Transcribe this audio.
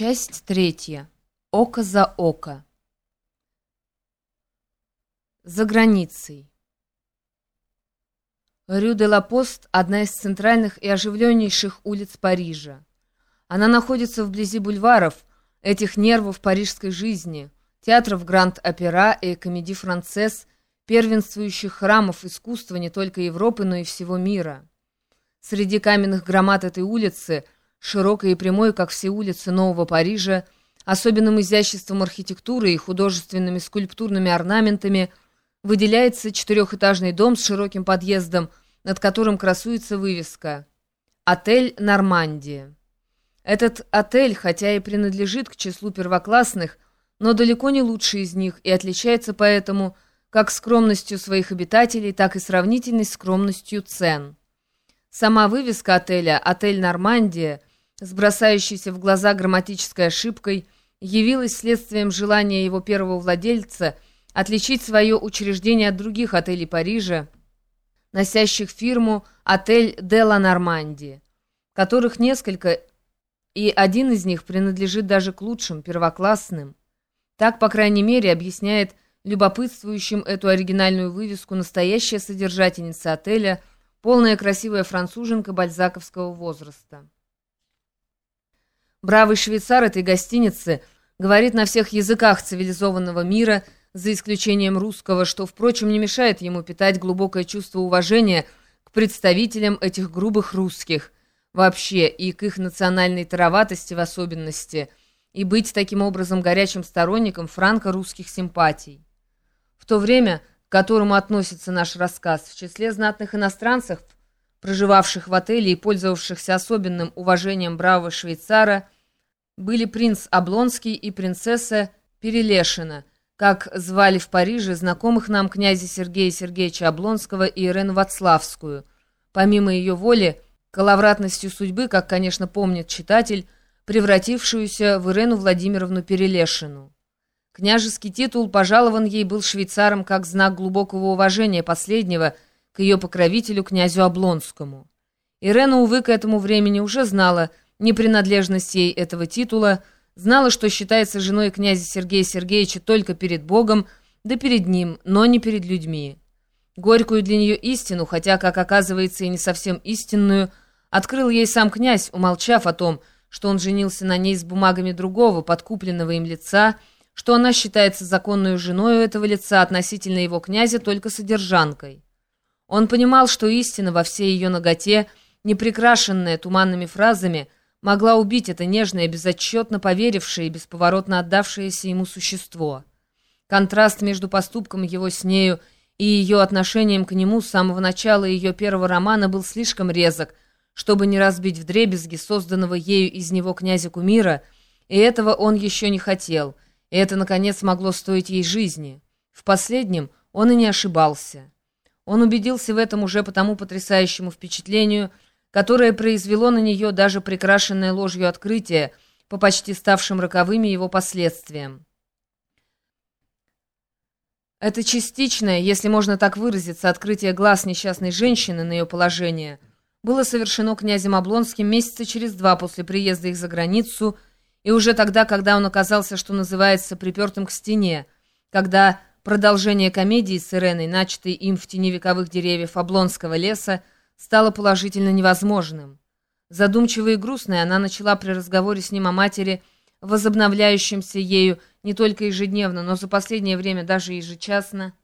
Часть третья. Око за око. За границей. Рю де ла Пост – одна из центральных и оживленнейших улиц Парижа. Она находится вблизи бульваров, этих нервов парижской жизни, театров Гранд-Опера и Комеди Францесс, первенствующих храмов искусства не только Европы, но и всего мира. Среди каменных громад этой улицы – широкой и прямой, как все улицы Нового Парижа, особенным изяществом архитектуры и художественными скульптурными орнаментами, выделяется четырехэтажный дом с широким подъездом, над которым красуется вывеска «Отель Нормандия». Этот отель, хотя и принадлежит к числу первоклассных, но далеко не лучший из них и отличается поэтому как скромностью своих обитателей, так и сравнительной скромностью цен. Сама вывеска отеля «Отель Нормандия» с в глаза грамматической ошибкой, явилась следствием желания его первого владельца отличить свое учреждение от других отелей Парижа, носящих фирму «Отель де ла Нормандии», которых несколько, и один из них принадлежит даже к лучшим, первоклассным. Так, по крайней мере, объясняет любопытствующим эту оригинальную вывеску настоящая содержательница отеля, полная красивая француженка бальзаковского возраста. Бравый швейцар этой гостиницы говорит на всех языках цивилизованного мира, за исключением русского, что, впрочем, не мешает ему питать глубокое чувство уважения к представителям этих грубых русских вообще и к их национальной тароватости в особенности, и быть таким образом горячим сторонником франко-русских симпатий. В то время, к которому относится наш рассказ, в числе знатных иностранцев – проживавших в отеле и пользовавшихся особенным уважением бравого швейцара, были принц Облонский и принцесса Перелешина, как звали в Париже знакомых нам князя Сергея Сергеевича Облонского и Ирену Вацлавскую. Помимо ее воли, коловратностью судьбы, как, конечно, помнит читатель, превратившуюся в Ирену Владимировну Перелешину. Княжеский титул пожалован ей был швейцаром как знак глубокого уважения последнего – к ее покровителю князю Облонскому. Ирена, увы, к этому времени уже знала непринадлежность ей этого титула, знала, что считается женой князя Сергея Сергеевича только перед Богом, да перед ним, но не перед людьми. Горькую для нее истину, хотя, как оказывается, и не совсем истинную, открыл ей сам князь, умолчав о том, что он женился на ней с бумагами другого, подкупленного им лица, что она считается законной женой этого лица относительно его князя только содержанкой. Он понимал, что истина во всей ее ноготе, не прикрашенная туманными фразами, могла убить это нежное, безотчетно поверившее и бесповоротно отдавшееся ему существо. Контраст между поступком его с нею и ее отношением к нему с самого начала ее первого романа был слишком резок, чтобы не разбить вдребезги созданного ею из него князя-кумира, и этого он еще не хотел, и это, наконец, могло стоить ей жизни. В последнем он и не ошибался. Он убедился в этом уже по тому потрясающему впечатлению, которое произвело на нее даже прикрашенное ложью открытие по почти ставшим роковыми его последствиям. Это частичное, если можно так выразиться, открытие глаз несчастной женщины на ее положение было совершено князем Облонским месяца через два после приезда их за границу, и уже тогда, когда он оказался, что называется, припертым к стене, когда Продолжение комедии с Иреной, начатой им в тени вековых деревьев Облонского леса, стало положительно невозможным. Задумчивая и грустная, она начала при разговоре с ним о матери, возобновляющемся ею не только ежедневно, но за последнее время даже ежечасно,